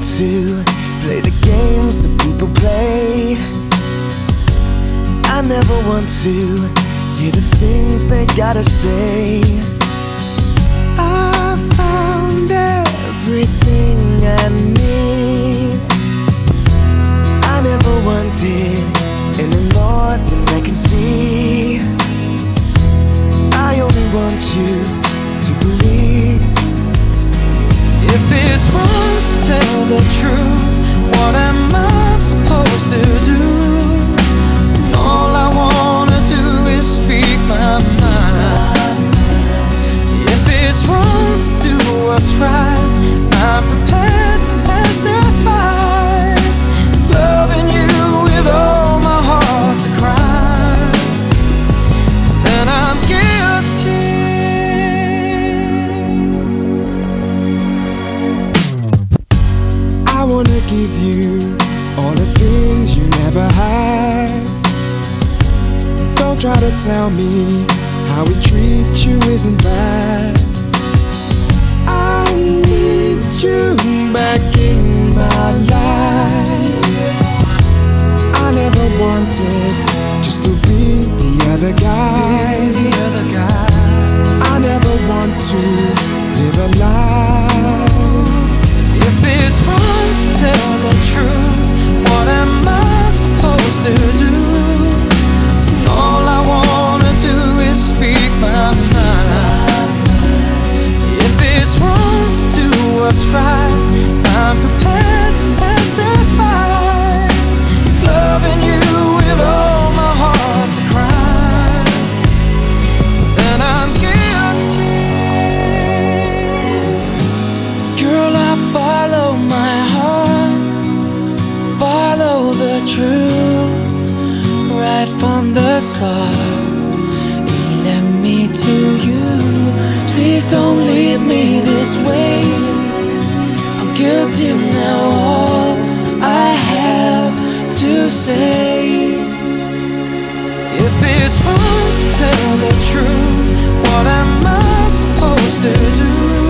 play. The games that people play. I never want to hear the things they gotta say. I found everything I need. I never wanted any more than I can see. I only want you to believe. If it's wrong to tell the truth, what am I supposed to do? All I wanna do is speak my mind. If it's wrong to do what's right, Don't try to tell me how we treat you isn't bad. I need you back in my life. I never wanted just to be the other guy. The start. It led me to you. Please don't leave me this way. I'm guilty now. All I have to say. If it's wrong to tell the truth, what am I supposed to do?